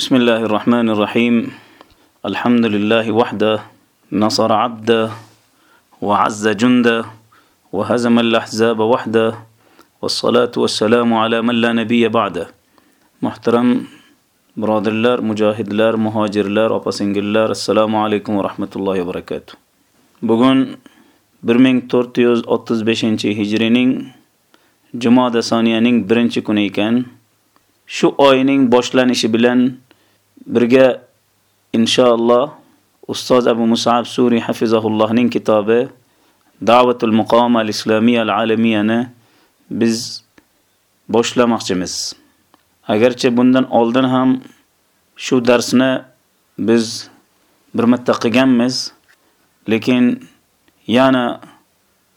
بسم الله الرحمن الرحيم. الحمد لله وحده نصر عبده وعز جنده وهزم الأحزاب وحده والصلاة والسلام على من لا نبي بعده. محترم برادر لار مجاهد لار برادرلار مجاهدلار مهاجرلار أباسنجلار السلام عليكم ورحمة الله وبركاته. بغن برمينغ تورتيوز أوتز بشنشي هجرينين جمادة ثانيانين برنشي كونيكان شو آينين بوشلانشي بلن birga inshaalloh ustoz Abu Mus'ab Suri hafizahullohning kitobi Da'vatul Muqama al-Islamiyya al-Alamiyani biz boshlamoqchimiz. Agarcha bundan oldin ham shu darsni biz bir marta qilganmiz, lekin yana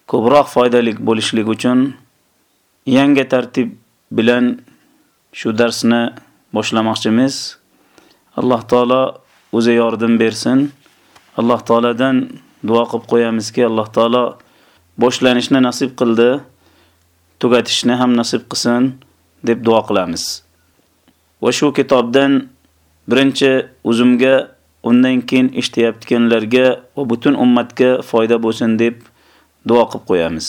ko'proq foydali bo'lishlik uchun yangi tartib bilan shu darsni boshlamoqchimiz. Alloh taolo o'zi yordam bersin. Alloh taoladan duo qilib qo'yamizki, Alloh taolo boshlanishni nasib qildi, tugatishni ham nasib qilsin deb duo qilamiz. Va shu kitobdan birinchi o'zimga undan keyin eshitayotganlarga va butun ummatga foyda bo'lsin deb duo qilib qo'yamiz.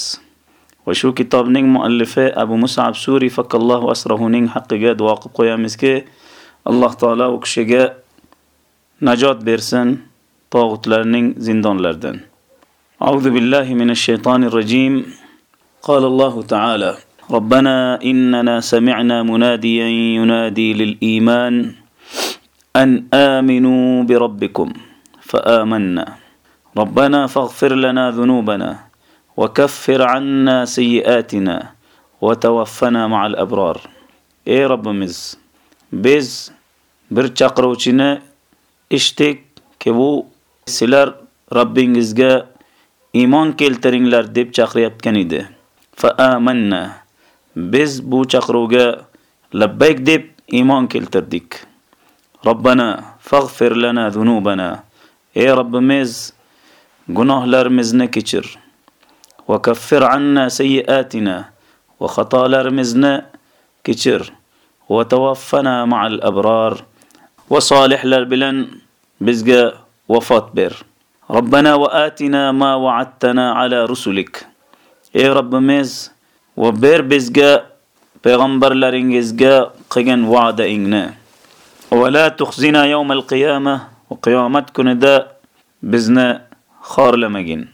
Va shu kitobning muallifi Abu Mus'ab Suri fakallohu asrahuning haqqiga duo qilib qo'yamizki, الله alloh taolo u kishiga najot bersin tog'utlarning لردن أعوذ بالله من الشيطان الرجيم قال الله تعالى ربنا إننا سمعنا مناديا ينادي للإيمان أن آمنوا بربكم فآمنا ربنا فاغفر لنا ذنوبنا وكفر عنا سيئاتنا وتوفنا مع الأبرار إيه رب مز بز bir chaqiruvchini eshitdik ki bu sizlar robbingizga iymon keltiringlar deb chaqirayotgan edi. Fa amanna. Biz bu chaqiruvga labbayk deb iymon keltirdik. Robbana faghfir lana zunubana. Ey robbimiz gunohlarimizni kechir. Va kaffir anna sayyiatina va xatolarimizni kechir. Va tawaffana ma'al abrar. وصالح بلن بزق وفات بير. ربنا وآتنا ما وعدتنا على رسلك. اي رب ميز؟ وبير بزقى پیغمبرلر انگزقى قيغن وعد انگنا ولا تخزنا يوم القيامة وقيامتكن دا بزنا خار لمجن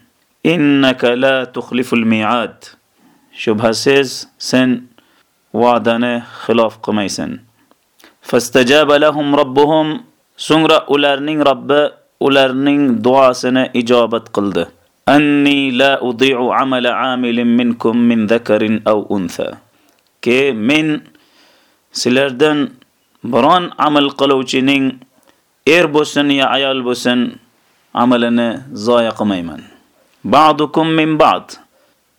إنك لا تخلف الميعاد. شبه سيز سن وعدنا خلاف قميسن. Fastajaba lahum robbuhum so'ngra ularning robbi ularning duosini ijobat qildi. anni la udi'u amala amilin minkum min dhakarin aw untha ke men sizlardan biron amal qiluvchining er bo'lsin yo ayol bo'lsin amalini zoya qilmayman. Ba'dukum min ba'd.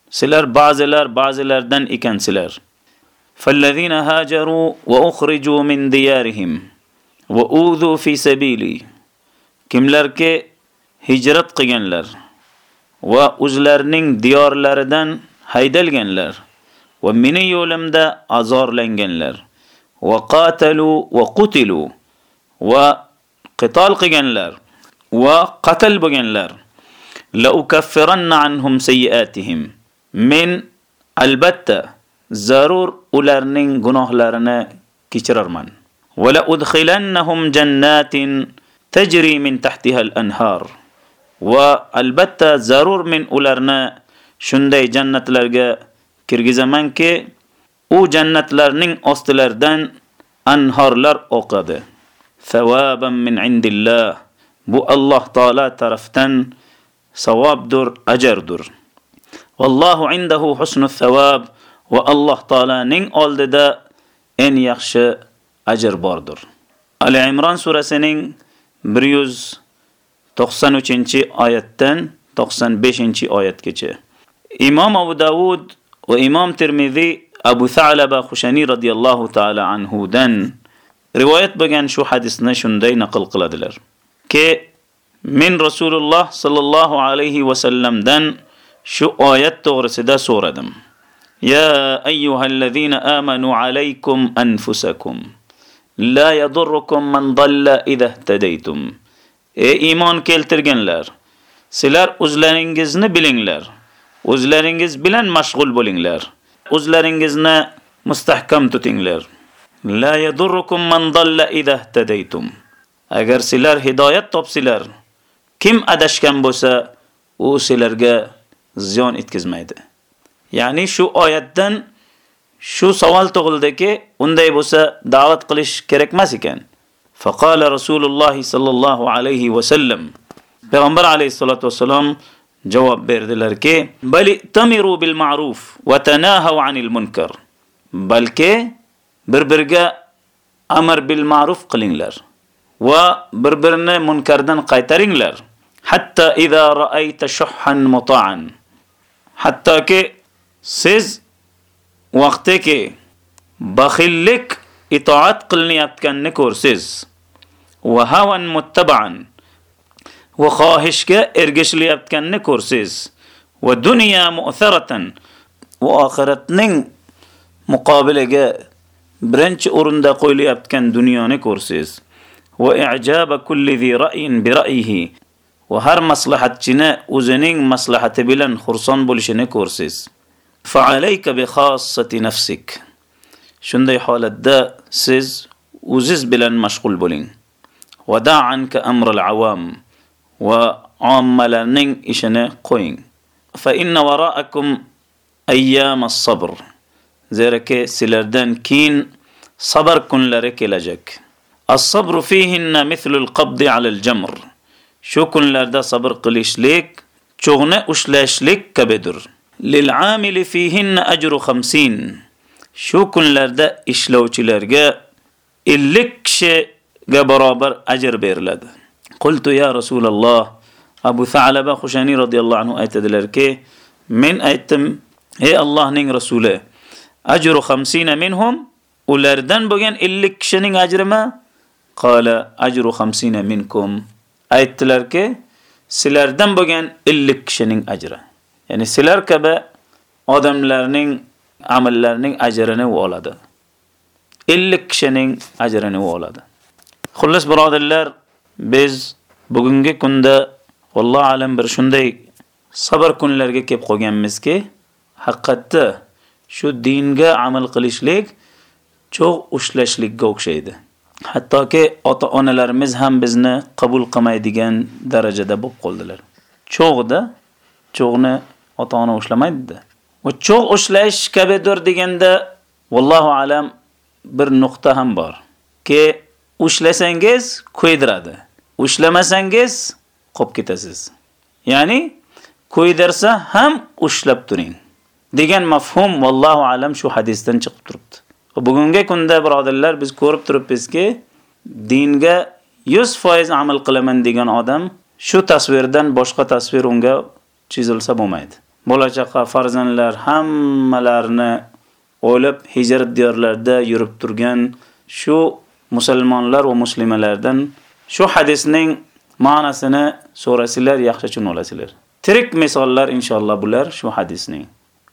Sizlar ba'zilar ba'zilardan ekansizlar فالذين هاجروا وأخرجوا من ديارهم وأوذوا في سبيلي. كم لرك هجرت قيان لر. وأزلرنين ديار لردن هيدل قيان لر. ومن يولم دا أزار لنجن لر. وقاتلوا وقتلوا. وقتال قيان لر. وقتل بقيان لر. لأكفرن عنهم سيئاتهم. من البتة. Zarur ularning gunohlarini kechirarman. Va la udkhilannahum jannatin tajri min tahtiha al-anhar va albatta zarur men ularni shunday jannatlarga kirgizamanki u jannatlarning ostilaridan anhorlar oqadi. Savaban min indillah. Bu Alloh taolo tarafdan savobdir ajrdir vallohu indahu husnul thawab. Va Alloh taolaning oldida eng yaxshi ajr bordir Ali Imron surasining 193-oyatdan 95-oyatgacha Imom Abu Davud va Imom Tirmizi Abu Sa'laba Xushani radhiyallohu ta'ala anhu dan rivoyat bo'lgan shu hadisni shunday naql qiladilar. Ke men Rasululloh sallallohu alayhi va sallamdan shu oyat to'g'risida so'radim. يا أيها الذين آمنوا عليكم أنفسكم لا يضركم من ضل إذا اهتديتم. إي إيمان كيلترغنلر سيلر أزلرنجزن بلنجلر أزلرنجز بلن مشغول بلنجلر أزلرنجزن مستحكم تتنجلر لا يضركم من ضل إذا اهتديتم أجر سيلر هداية طب سيلر كم أدشكم بوسا أو سيلرغ زيون اتكزميده Ya'ni shu oyatdan shu savol tug'ildiki, unday bo'lsa da'vat qilish kerak emas ekan. Faqala Rasululloh sallallohu alayhi va sallam Payg'ambar alayhi salatu vasallam javob berdilarki, "Bali tamiru bil ma'ruf va tanahaw 'anil munkar." Balki bir-biriga amr bil ma'ruf qilinglar va bir-birini munkardan qaytaringlar. Hatta idza ra'ayta shuhhan muta'an. Hattoki siz vaqtiki baxillik itoat qilinayotganini ko'rsiz. Va havan muttaba'an va xohishga ergashilayotganini ko'rsiz. Va dunyo mu'tharatan. Va oxiratning muqobiliga birinchi o'rinda qo'yilayotgan dunyoni ko'rsiz. Va i'jaba kulli zi ra'yin bi ra'yihi. Va har maslahatchini o'zining maslahati bilan xursand bo'lishini ko'rsiz. فعليك بخاصة نفسك. شندي حالت دا سيز وزيز بلن مشغول بولين. ودع عنك أمر العوام وعام لنين إشنا قوين. فإن وراءكم أيام الصبر. زيرك سلردان كين صبر كن لرك لجك. الصبر فيهن مثل القبض على الجمر. شو كن لرد صبر قليش ليك شغنا أشلاش ليك كبدر. Lil 'amili fihinna ajru 50 shu kunlarda ishlovchilarga 50 kishiga barobar ajr beriladi. Qultu ya rasululloh abu Tha'laba Xushani radhiyallohu anhu aytadilarki men aytdim ey Allohning rasuli ajru 50 minhum ulardan bo'lgan 50 kishining ajrimi? Qala ajru 50 minkum. Aytdilarki sizlardan bo'lgan 50 kishining ajri. Ya'ni sizlar kabi odamlarning amallarining ajrini u oladi 50 kishining ajrini u oladi xullas birodarlar biz bugungi kunda vallohu alam bir shunday sabr kunlarga kelib qolganmizki haqiqatda shu dinga amal qilishlik cho'g' ushlashlikka o'xshaydi. Hattoki ota-onalarimiz ham bizni qabul qilmaydigan darajada bo'lib qoldilar. Cho'g'da cho'g'ni ota-ona ushlamaydi. Va cho'g' ushlash kabidir deganda vallohu alam bir nuqta ham bor. Ki ushlasangiz qo'ydiradi. Ushlamasangiz qolib ketasiz. Ya'ni qo'ydirsa ham ushlab turing. degan mafhum vallohu alam shu hadisdan chiqib turibdi. Bugungi kunda birodarlar biz ko'rib turibmizki, dinga 100% amal qilaman degan odam shu tasvirdan boshqa tasvir unga chizilsa bo'lmaydi. Bo'lachaqa farzandlar hammalarini o'lib hijrat diyorlarida yurib turgan shu musulmonlar va muslimalardan shu hadisning ma'nosini so'rasizlar, yaxshi tushunasizlar. Tirik misollar inshaalloh bular shu hadisning.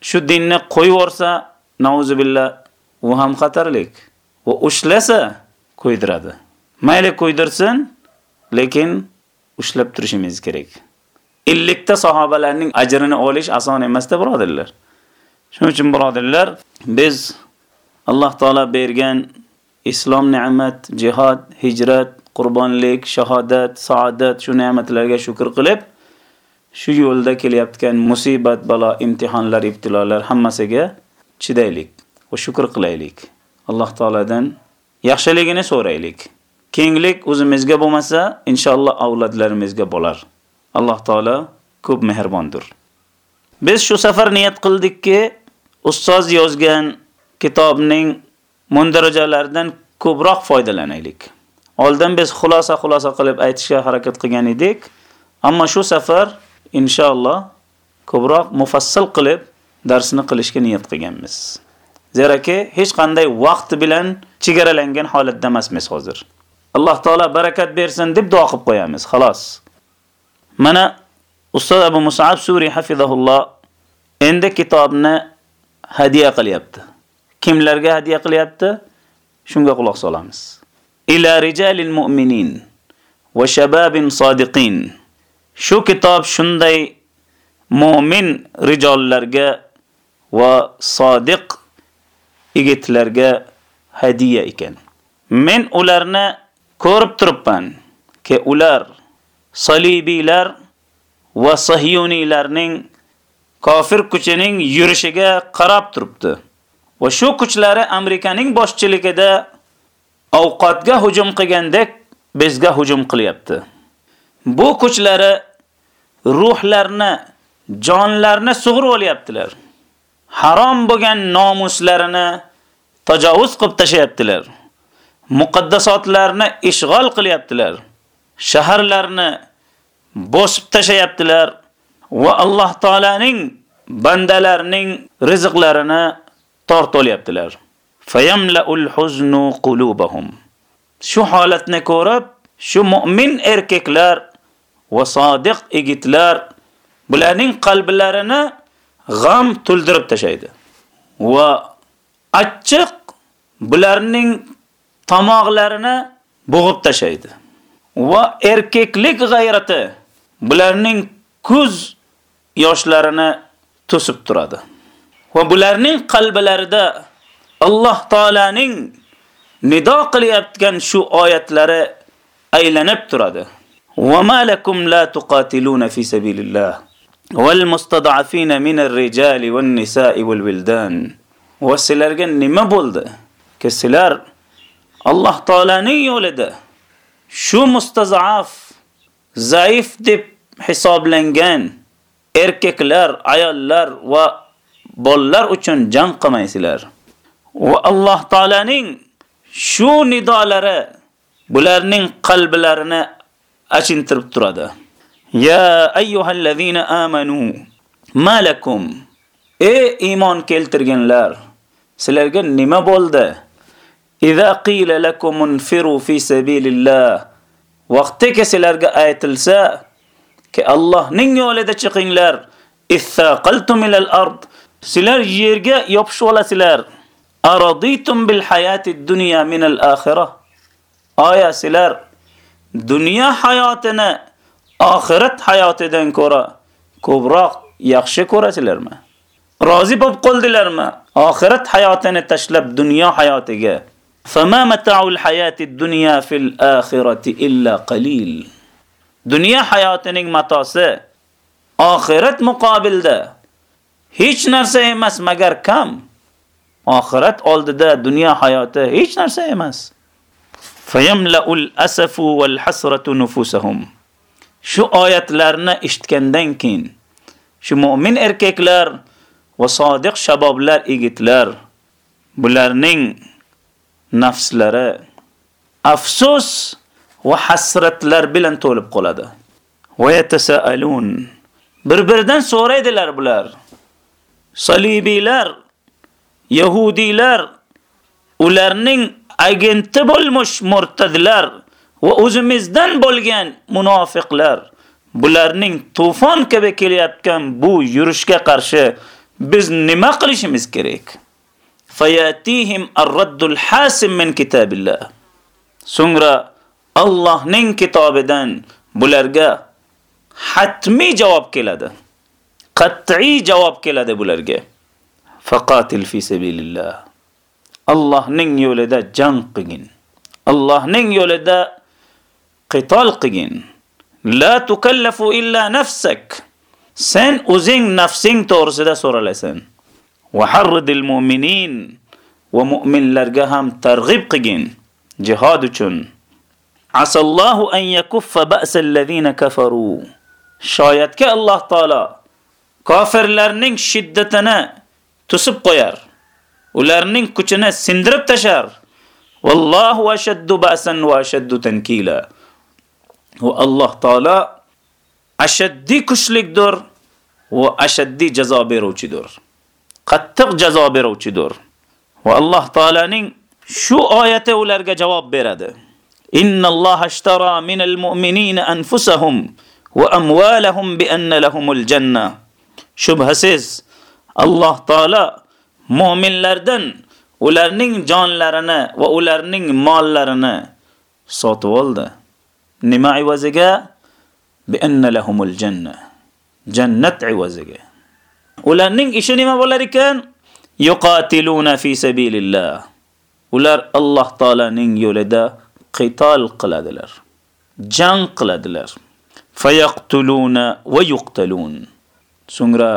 Shu dinni qo'yib yorsa, nauzubillah, u ham xatarlik. Va ushlasa qo'ydiradi. Mayli qo'ydirsin, lekin ushlab turishimiz kerak. 50 ta sahobalarning ajrini olish oson emasda birodirlar. Shuning uchun birodirlar, biz Alloh taolo bergan islom ne'mat, jihad, hijrat, qurbonlik, shahodat, saodat shu ne'matlarga shukr qilib, shu yo'lda kelyotgan musibat, balo, imtihonlar, ibtilolar hammasiga chidaylik va shukr qilaylik. Alloh taoladan yaxshiligini so'raylik. Kenglik o'zimizga bo'lmasa, inshaalloh avlodlarimizga bo'lar. Alloh taolo ko'p mehribondir. Biz shu safar niyat qildikki, ustoz yozgan kitobning mundarajalaridan ko'proq foydalanaylik. Oldin biz xulosa-xulosa qilib aytishga harakat qilgan edik, ammo shu safar inshaalloh ko'proq mufassal qilib darsni qilishga niyat qilganmiz. Zeraki hech qanday vaqt bilan chegaralangan holatda emasmiz hozir. Alloh taolo barakat bersin deb duo qilib qo'yamiz, xolos. Mana Ustoz Abu Mus'ab Suri hafizahulloh endi kitobni hadiya qilyapti. Kimlarga hadiya qilyapti? Shunga quloq solamiz. ila rijalil mu'minin va shababin sodiqin. Shu kitob shunday mu'min rijollarga va sodiq yigitlarga hadiya ekan. Men ularni ko'rib turibman, ki ular salibiylar va sahiyoniylarning kofir kuchining yurishiga qarab turibdi. Va shu kuchlari Amerikaning boshchiligida ovqatga hujum qilgandek bizga hujum qilyapti. Bu kuchlari ruhlarni, jonlarni sug'urib olyaptilar. Harom bo'lgan nomuslarini tajovuz qilib tashayaptilar. Muqaddasotlarni ishg'ol qilyaptilar. Shaharlarni bosib tashayaptilar va Alloh taolaning bandalarining rizqlarini tortolyaptilar. Fayamla'ul huznu qulubahum. Shu holatni ko'rib, shu mu'min erkaklar va sodiq yigitlar bularning qalblarini g'am to'ldirib tashaydi. Va achchiq bularning tomoqlarini bo'g'ib tashaydi. Va erkaklik g'ayrati bularning ko'z yoshlarini to'sib turadi. Va bularning qalblarida Alloh taolaning nido qilyotgan shu oyatlari aylanib turadi. Va malakum la tuqatiluna fi sabilillah wal mustad'afina min ar-rijali wan nisa'i wal wildan. Va sizlarga nima bo'ldi? Ki sizlar Alloh taolaning yo'lida shu mustazaf, zaif deb hisoblangan erkaklar, ayollar va bolalar uchun jang qilmaysizlar. Va Alloh taolaning shu nidolari bularning qalblarini achintirib turadi. Ya ayyuhallazina amanu malakum ey iymon keltirganlar sizlarga nima bo'ldi? Iza qila lakum unfiru fi sabilillah vaqtda sizlarga aytilsa ki Allohning yo'lida chiqinglar. Ithaqaltum ilal ard. Sizlar yerga yopishib olasizlar. Araditum bil hayati dunya min al akhirah. Aya sizlar dunyo hayotini oxirat hayotidan ko'ra ko'proq yaxshi ko'rasizlarmi? Rozi bo'lib qoldilarmi? Oxirat hayotini tashlab dunyo hayotiga. فما mata'ul الحياة الدنيا في akhirati illa قليل dunyo hayotining matosi oxirat muqobilda hech narsa emas magar kam. Oxirat oldida dunyo hayoti hech narsa emas. Fayamla'ul asafu wal hasratu nufusahum. Shu oyatlarni eshitgandan keyin shu mu'min erkaklar va sodiq shaboblar, yigitlar bularning nafslari afsus va hasratlar bilan to'lib qoladi. Va yatasaalun. Bir-biridan so'raydilar bular. Salibiylar, Yahudiylar, ularning agenti bo'lmuş murtadlar va o'zimizdan bo'lgan munofiqlar bularning to'fon kabi kelyotgan bu yurishga qarshi biz nima qilishimiz kerak? Fayatihim ar-raddul hasim min kitabillah. So'ngra Allohning kitobidan bularga hatmiy javob keladi. Qat'iy javob keladi bularga. Faqatil fi sabilillah. Allohning yo'lida jang qilgin. Allohning yo'lida qitol qilgin. La tukallafu illa nafsak. Sen o'zing nafsing to'g'risida so'ralasan. Va harridil mu'minin va mu'minlarga ham targ'ib qilgin jihad uchun. Asallahu an yakuffa ba'sal ladina kafaru. Shoyatga Alloh taolo kofirlarning shiddatini tusib qo'yar. Ularning kuchini sindirib tashar. Vallohu ashaddu ba'san va ashaddu tankila. Va Alloh taolo ashaddiy kuchlikdir va ashaddiy jazo beruvchidir. Qattiq jazo beruvchidir. Va Alloh taolaning shu oyati ularga javob beradi. Innalloha ashtara minal mu'minina anfusahum va amwalahum bi anna lahumul janna. Shubhasiz Alloh taolo mu'minlardan ularning jonlarini va ularning mollarini sotib oldi. Nima ivaziga? Bi anna lahumul janna. Jannat ivaziga. Ularning ishi nima bo'lar ekan? Yuqatiluna fi sabilillah. Ular Alloh taolaning yo'lida qitol qiladilar. Jang qiladilar. Fayaqtuluna va yuqtalun. So'ngra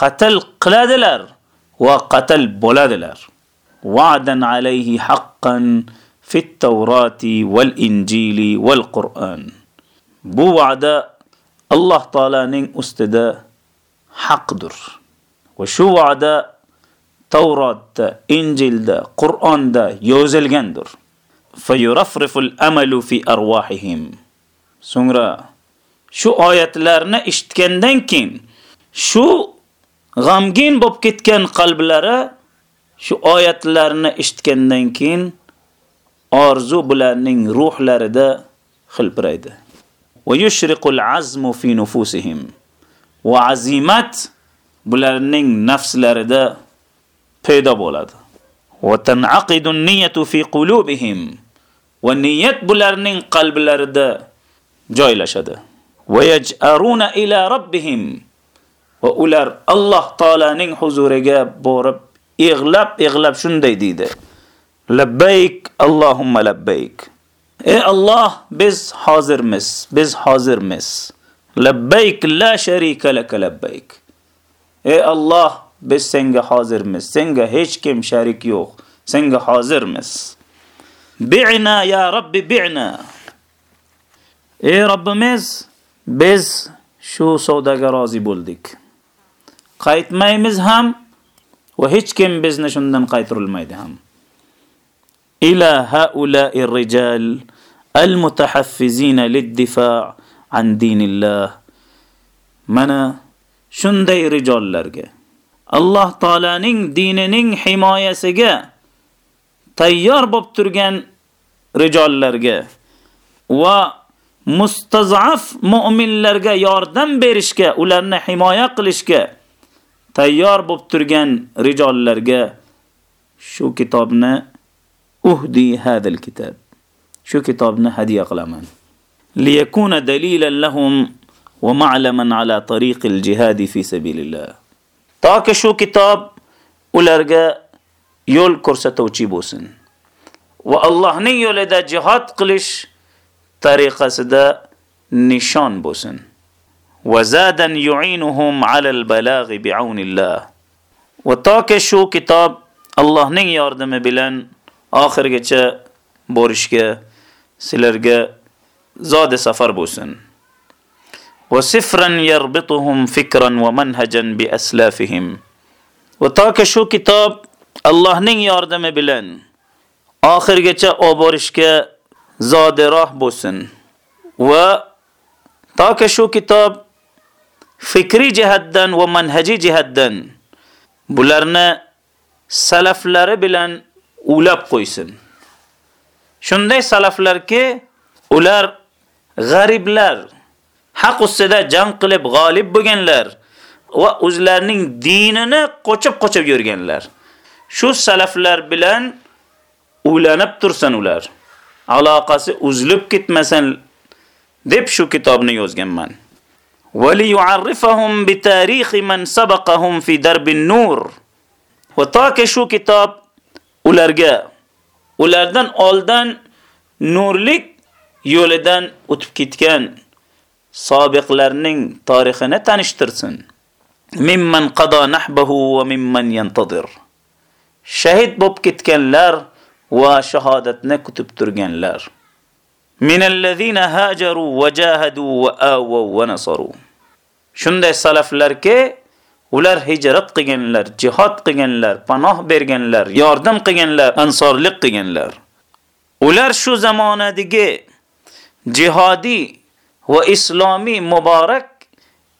qatl qiladilar va qatl bo'ladilar. Va'dan alayhi haqqan fit tavrati wal injili wal qur'an. Bu va'da Alloh taolaning ustida haqdir. Va shu va'da Tavrotda, Injilda, Qur'onda yozilgandir. Fayurafriful amalu fi arwahihim. So'ngra shu oyatlarni eshitgandan keyin shu g'amgin bo'lib ketgan qalblari shu oyatlarni eshitgandan keyin orzu bularning ruhlarida xilpiraydi. Va yushriqul azmu fi nufusihim. Va azimat bularning nafslarida paydo bo'ladi. Va tan'aqidu niyatu fi qulubihim. Va niyat bularning qalblarida joylashadi. Va yaj'aruna ila robbihim. Va ular Alloh taolaning huzuriga borib yig'lab yig'lab shunday deydi. Labbayk Allohumma labbayk. Ey Alloh, biz hozirmiz, biz hozirmiz. Labbayk la sharika lak labbayk. Ey Alloh, biz senga hozirmiz. Senga hech kim sharik yo'q. Senga hozirmiz. Bi'na ya Rabbi bi'na. Ey Robbimiz, biz shu savdoga rozi bo'ldik. Qaytmaymiz ham va hech kim bizni shundan qaytarilmaydi ham. Ila haula'ir rijal al-mutahaffizin lid-difa' an dinillah. Mana shunday rijollarga Alloh taolaning dinining himoyasiga tayyor bo'lib turgan rijollarga va mustazaf mu'minlarga yordam berishga, ularni himoya qilishga tayyor bo'lib turgan rijollarga shu kitobni uhdi hadal kitob. Shu kitobni hadiya qilaman. Liyakuna dalilan lahum va ma'laman ala tariqil jihad fi sabilillah. Toki shu kitob ularga yo'l ko'rsatuvchi bo'lsin. Va Allohning yo'lida jihad qilish tariqasida nishon bo'lsin. Va zadan yu'inuhum 'ala al-balaghi bi'aunillah. Va toki shu kitob Allohning yordami bilan oxirgacha borishga sizlarga zodi safar bo'lsin. Va sifran yarbituhum fikran va manhajan bi aslafihim. Va toki shu kitob Allohning yordami bilan oxirgacha olib borishga zodiroh bo'lsin. Va toki shu kitob fikri jihatdan va manhaji jihatdan bularni salaflari bilan ulab qo'ysin. Shunday salaflarki, ular g'ariblar, haq ustida jang qilib g'olib bo'lganlar va o'zlarining dinini qo'chib-qo'chib yurganlar. Shu salaflar bilan ulanib tursin ular. Aloqasi uzilib ketmasin deb shu kitobni yozganman. Va li yu'arrifahum bi tarixi man sabaqahum fi darbin nur. Va toki shu kitob ularga ulardan oldin nurlik yo'lidan o'tib ketgan sobiqlarning tarixini tanishtirsin. Mimman qada nahbahu va mimman yantadir. Shahid bo'lib ketganlar va shahodatni kutib turganlar. Minallazina hajaru va jahadu va awaw va nasaru. Shunday salaflarki, ular hijrat qilganlar, jihad qilganlar, panoh berganlar, yordam qilganlar, ansorlik qilganlar. Ular shu zamonadagi jihodi va islomiy muborak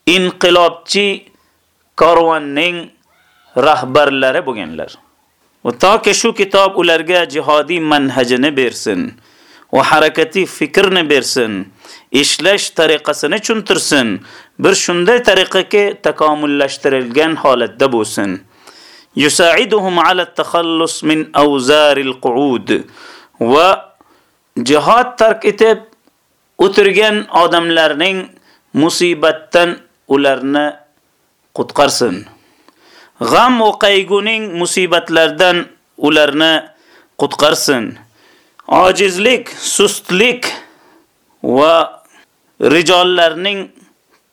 inqilobchi karvonning rahbarlari bo'lganlar. Va toki shu kitob ularga jihodiy manhajini bersin va harakatiy fikrni bersin, ishlash tariqasini tushuntirsin. Bir shunday tariqaga takomullashtirilgan holatda bo'lsin. Yusaiduhum ala takhallus min awzaril qu'ud va jihad tark etib o'tirgan odamlarning musibatdan ularni qutqarsin. G'am va qayg'uning musibatlardan ularni qutqarsin. Ojizlik, sustlik va rijollarning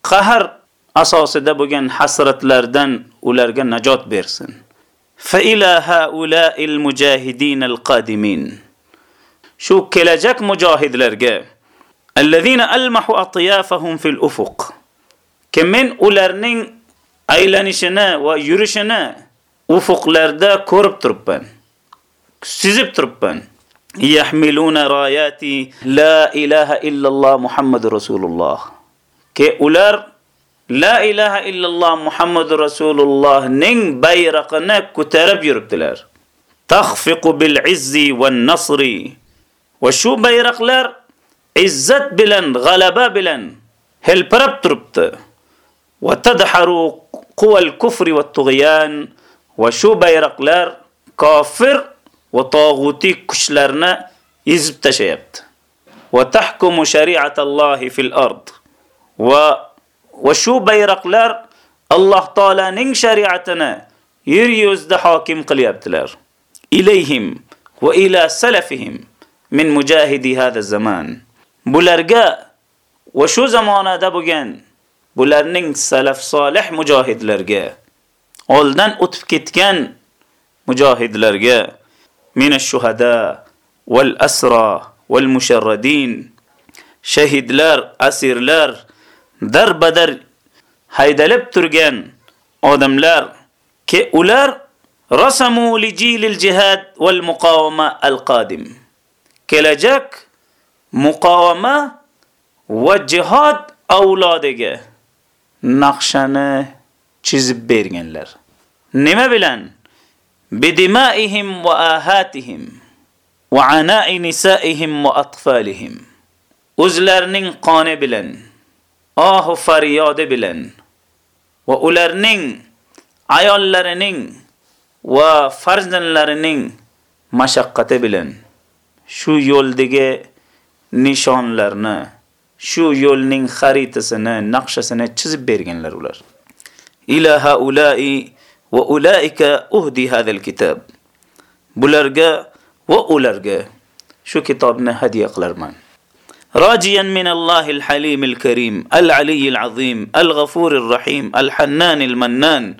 qahr asosida bo'lgan hasratlardan ularga najot bersin. Fa ila haula'il mujahidin al-qadimin. Shu kelajak mujohidlarga الذين ألمحوا أطيافهم في الأفق. كم من أولارنين أيلانشنا ويرشنا أفق لاردا كورب تربا سيزب تربا يحملون رايات لا إله إلا الله محمد رسول الله. كي أولار لا إله إلا الله محمد رسول الله نين بيرقنا كترب يرب تخفق بالعز والنصر. وشو بيرقلار لار؟ Izzat bilan, g'alaba bilan hilpirab turibdi. Va tadharu quval kufri va tughyan. Va shu bayroqlar kofir va tog'uti kuchlarni ezib tashayapti. Va tahkumu shari'atallohi fil ard. Va va shu bayroqlar Alloh taolaning shariatini yer yuzida hokim qilyaptilar. Ilayhim va ila salafihim min mujahidi hada zaman. Bularga va shu zamonada bo'lgan bularning salaf solih mujohidlarga oldan o'tib ketgan mujohidlarga min ash-shuhada val asra val musharradin shahidlar, asirlar darbadar haydalib turgan odamlar ki ular rasamu li jilil jihad val muqawama al qadim. Kelajak muqawama va jihad avlodiga naqshani chizib berganlar. Nima bilan? Bidimaihim va ahatihim va ana'i nisaihim va atfalihim. O'zlarining qoni bilan ohu faryodi bilan va ularning ayollarining va farzandlarining mashaqqati bilan shu yo'ldagi nishonlarni shu yo'lning xaritasini naqshasini chizib berganlar ular ila haula'i va ulaika uhdi hadal kitob bularga va ularga shu kitobni hadya qilarman راجيا من الله الحليم الكريم العلي العظيم الغفور الرحيم الحنان المنان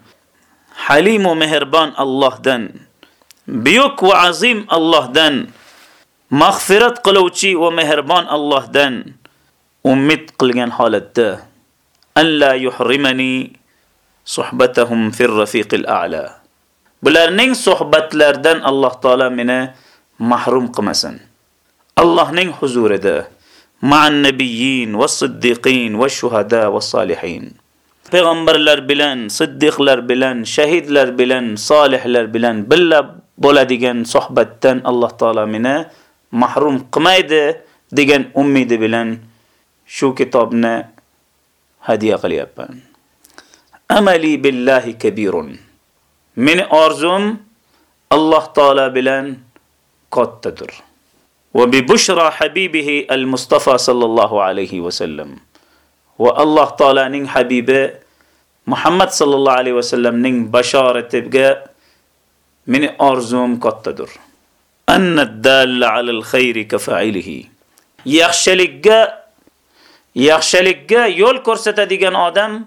حليم ومهربان الله دن بيوك وعظيم الله دن mag'firat qiluvchi va mehribon Allohdan ummid qilgan holatda alla yuhrimani suhbatahum fir rafiqil a'la. Bularning suhbatlaridan Alloh taolo meni mahrum qilmasin. Allohning huzurida ma'an nabiyyin va siddiqin va shuhada va solihin. Payg'ambarlar bilan, siddiqlar bilan, shahidlar bilan, solihlar bilan billa bo'ladigan suhbatdan Alloh taolo meni mahrum qilmaydi degan umidi bilan shu kitobni hadya qilyapman amali billahi kabirun meni orzum alloh taolo bilan kattadir وببشرى حبيبه المصطفى صلى الله عليه وسلم والله تعالى نين حبيبه محمد صلى الله عليه وسلم نين بشارة تبقى من أرزوم قطدر annad-dalla alal khayri kafa'ilihi. Yaxshilikka yaxshilikka yo'l ko'rsatadigan odam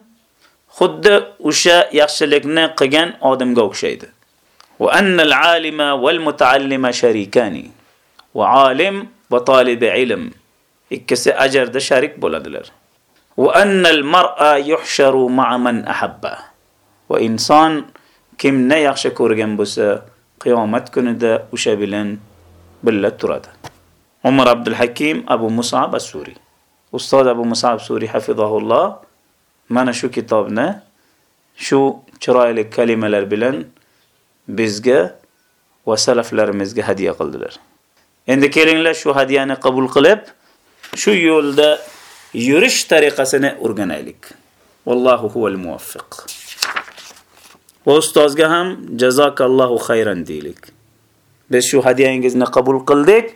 xuddi o'sha yaxshilikni qilgan odamga o'xshaydi. Va annal alima val mutaallima sharikani. Va alim va talibi ilm ikkisi ajrda sharik bo'ladilar. Va annal mar'a yuhsharu ma'a man ahabba. Va inson kimni yaxshi ko'rgan bo'lsa, qiyomat kunida o'sha bilan birga turadi. Umar Abdul Hakim Abu Mus'ab as-Suri. Ustoz Abu Mus'ab Suri hafizahulloh mana shu kitobni shu chiroyli kalimalar bilan bizga va salaflarimizga hadya qildilar. Endi kelinglar shu hadiyani qabul qilib, shu yo'lda yurish tariqasini o'rganaylik. Vallohu huval muwaffiq. Va ustozga ham jazakallohu xayran deylik. Biz shu hadiyangizni qabul qildik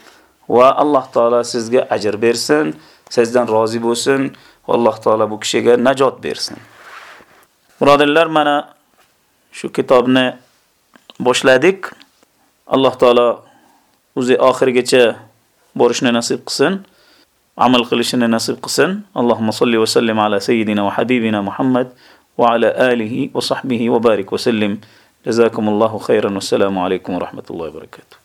va alloh taolo sizga ajr bersin sizdan rozi bo'lsin va alloh taolo bu kishiga najot bersin. Birodarlar mana shu kitobni boshladik. Alloh taolo o'zi oxirigacha borishni nasib qilsin amal qilishini nasib qilsin. Allohumma solli va sallim ala sayyidina va habibina muhammad va ala alihi va sahbihi va barik va sallim jazakumullohu xayran vassalomu alaykum